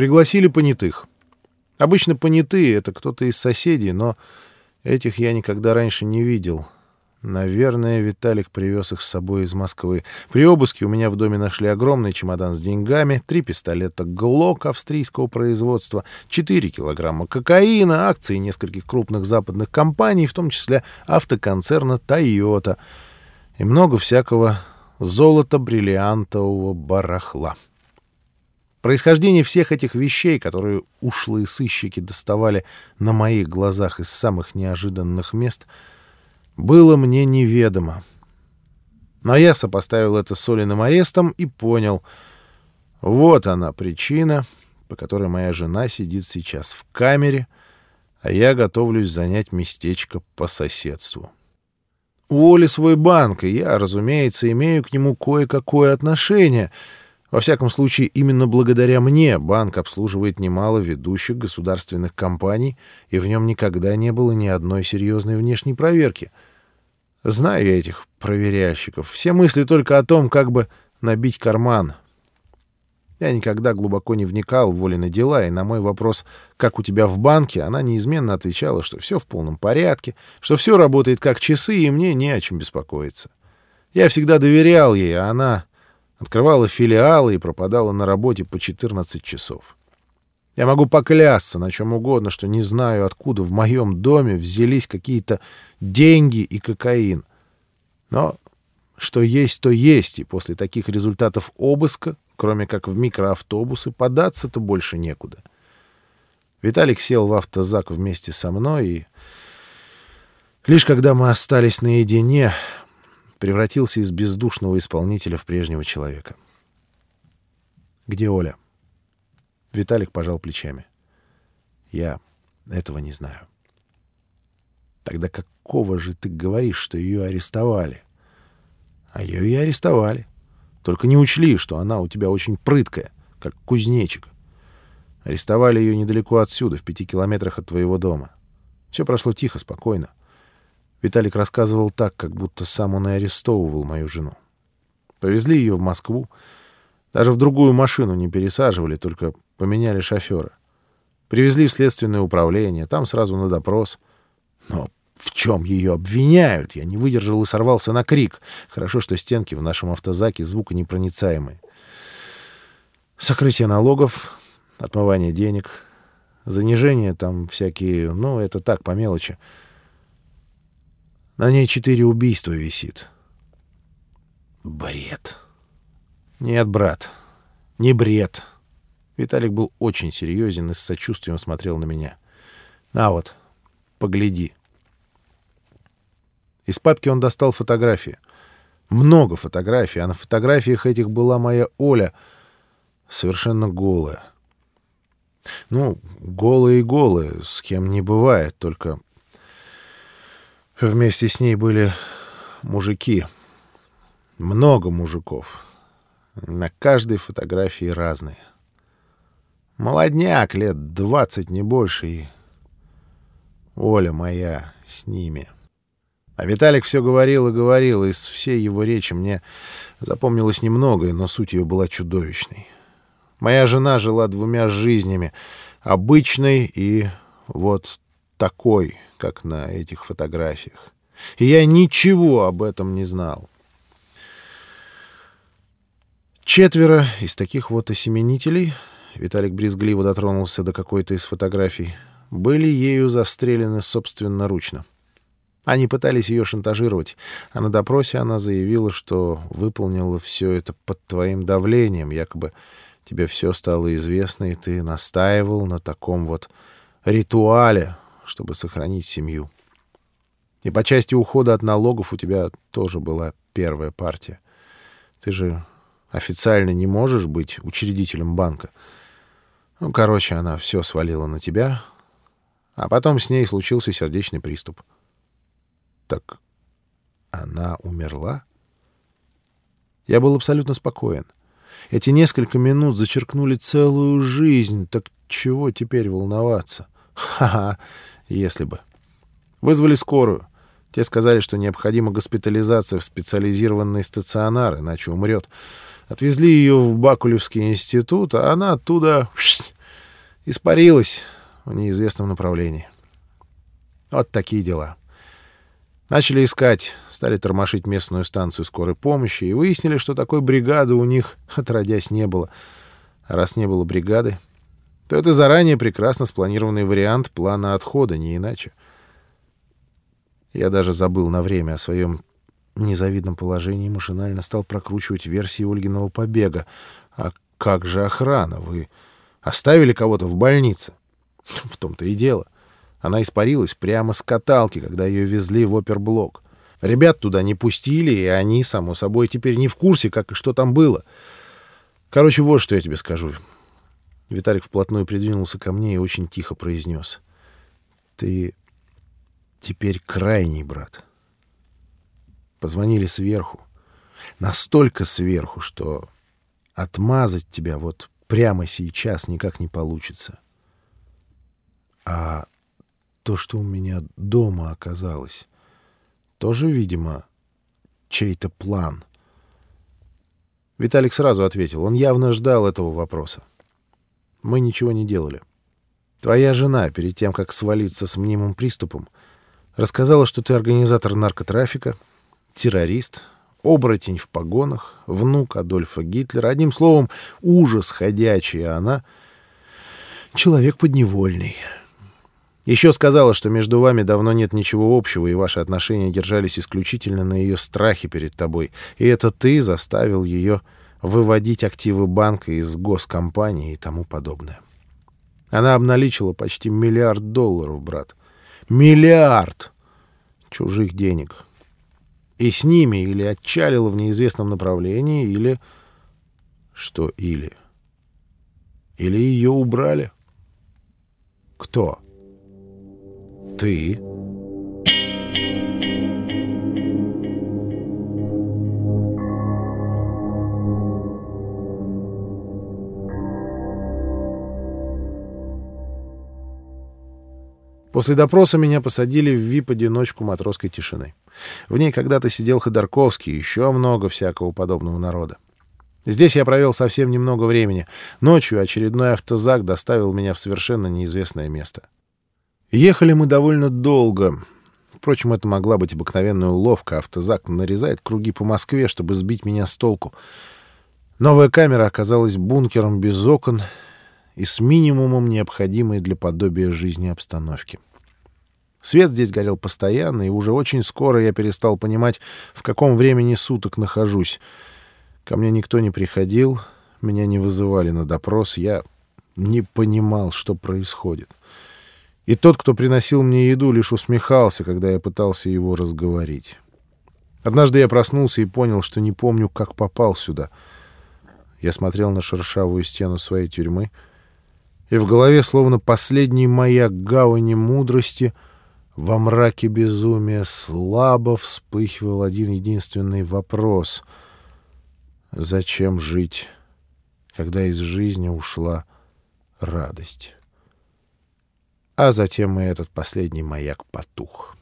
Пригласили понятых. Обычно понятые — это кто-то из соседей, но этих я никогда раньше не видел — Наверное, Виталик привез их с собой из Москвы. При обыске у меня в доме нашли огромный чемодан с деньгами, три пистолета «Глок» австрийского производства, 4 килограмма кокаина, акции нескольких крупных западных компаний, в том числе автоконцерна «Тойота», и много всякого золото-бриллиантового барахла. Происхождение всех этих вещей, которые ушлые сыщики доставали на моих глазах из самых неожиданных мест — было мне неведомо. Но я сопоставил это с Олиным арестом и понял. Вот она причина, по которой моя жена сидит сейчас в камере, а я готовлюсь занять местечко по соседству. У Оли свой банк, и я, разумеется, имею к нему кое-какое отношение. Во всяком случае, именно благодаря мне банк обслуживает немало ведущих государственных компаний, и в нем никогда не было ни одной серьезной внешней проверки — Знаю я этих проверяльщиков. Все мысли только о том, как бы набить карман. Я никогда глубоко не вникал в Волины дела, и на мой вопрос «как у тебя в банке?» она неизменно отвечала, что все в полном порядке, что все работает как часы, и мне не о чем беспокоиться. Я всегда доверял ей, а она открывала филиалы и пропадала на работе по 14 часов. Я могу поклясться на чем угодно, что не знаю, откуда в моем доме взялись какие-то деньги и кокаин. Но что есть, то есть, и после таких результатов обыска, кроме как в микроавтобусы, податься-то больше некуда. Виталик сел в автозак вместе со мной, и лишь когда мы остались наедине, превратился из бездушного исполнителя в прежнего человека. «Где Оля?» Виталик пожал плечами. «Я этого не знаю». «Тогда какого же ты говоришь, что ее арестовали?» «А ее и арестовали. Только не учли, что она у тебя очень прыткая, как кузнечик. Арестовали ее недалеко отсюда, в пяти километрах от твоего дома. Все прошло тихо, спокойно. Виталик рассказывал так, как будто сам он и арестовывал мою жену. Повезли ее в Москву, даже в другую машину не пересаживали, только поменяли шофера. Привезли в следственное управление, там сразу на допрос. Но в чем ее обвиняют? Я не выдержал и сорвался на крик. Хорошо, что стенки в нашем автозаке звуконепроницаемые. Сокрытие налогов, отмывание денег, занижение там всякие... Ну, это так, по мелочи. На ней четыре убийства висит. Бред. Нет, брат, не бред. Виталик был очень серьезен и с сочувствием смотрел на меня. На вот, погляди. Из папки он достал фотографии. Много фотографий, а на фотографиях этих была моя Оля, совершенно голая. Ну, голая и голая, с кем не бывает, только вместе с ней были мужики. Много мужиков. На каждой фотографии разные. Молодняк, лет двадцать, не больше, и Оля моя с ними. А Виталик все говорил и говорил, из всей его речи мне запомнилось немногое, но суть ее была чудовищной. Моя жена жила двумя жизнями, обычной и вот такой, как на этих фотографиях. И я ничего об этом не знал. Четверо из таких вот осеменителей, Виталик брезгливо дотронулся до какой-то из фотографий, были ею застрелены собственноручно. Они пытались ее шантажировать, а на допросе она заявила, что выполнила все это под твоим давлением, якобы тебе все стало известно, и ты настаивал на таком вот ритуале, чтобы сохранить семью. И по части ухода от налогов у тебя тоже была первая партия. Ты же официально не можешь быть учредителем банка. Ну, короче, она все свалила на тебя, а потом с ней случился сердечный приступ. Так она умерла? Я был абсолютно спокоен. Эти несколько минут зачеркнули целую жизнь, так чего теперь волноваться? Ха-ха, если бы. Вызвали скорую. Те сказали, что необходима госпитализация в специализированный стационар, иначе умрет. Отвезли ее в Бакулевский институт, а она оттуда испарилась в неизвестном направлении. Вот такие дела. Начали искать, стали тормошить местную станцию скорой помощи и выяснили, что такой бригады у них отродясь не было. А раз не было бригады, то это заранее прекрасно спланированный вариант плана отхода, не иначе. Я даже забыл на время о своем незавидном положении и машинально стал прокручивать версии Ольгиного побега. А как же охрана? Вы оставили кого-то в больнице? В том-то и дело. Она испарилась прямо с каталки, когда ее везли в оперблок. Ребят туда не пустили, и они, само собой, теперь не в курсе, как и что там было. Короче, вот что я тебе скажу. Виталик вплотную придвинулся ко мне и очень тихо произнес. Ты теперь крайний брат. Позвонили сверху. Настолько сверху, что отмазать тебя вот прямо сейчас никак не получится. А то, что у меня дома оказалось, тоже, видимо, чей-то план. Виталик сразу ответил. Он явно ждал этого вопроса. Мы ничего не делали. Твоя жена, перед тем, как свалиться с мнимым приступом, рассказала, что ты организатор наркотрафика, террорист, оборотень в погонах, внук Адольфа Гитлера. Одним словом, ужас ходячий, а она — человек подневольный. Еще сказала, что между вами давно нет ничего общего, и ваши отношения держались исключительно на ее страхе перед тобой. И это ты заставил ее выводить активы банка из госкомпании и тому подобное. Она обналичила почти миллиард долларов, брат. Миллиард чужих денег. И с ними или отчалила в неизвестном направлении, или... Что или? Или ее убрали? Кто? — ты? После допроса меня посадили в ВИП-одиночку матросской тишины. В ней когда-то сидел Ходорковский и еще много всякого подобного народа. Здесь я провел совсем немного времени. Ночью очередной автозак доставил меня в совершенно неизвестное место. Ехали мы довольно долго. Впрочем, это могла быть обыкновенная уловка. Автозак нарезает круги по Москве, чтобы сбить меня с толку. Новая камера оказалась бункером без окон и с минимумом необходимой для подобия жизни обстановки. Свет здесь горел постоянно, и уже очень скоро я перестал понимать, в каком времени суток нахожусь. Ко мне никто не приходил, меня не вызывали на допрос, я не понимал, что происходит. И тот, кто приносил мне еду, лишь усмехался, когда я пытался его разговорить. Однажды я проснулся и понял, что не помню, как попал сюда. Я смотрел на шершавую стену своей тюрьмы, и в голове, словно последний маяк гавани мудрости, во мраке безумия слабо вспыхивал один единственный вопрос. Зачем жить, когда из жизни ушла радость? а затем и этот последний маяк потух.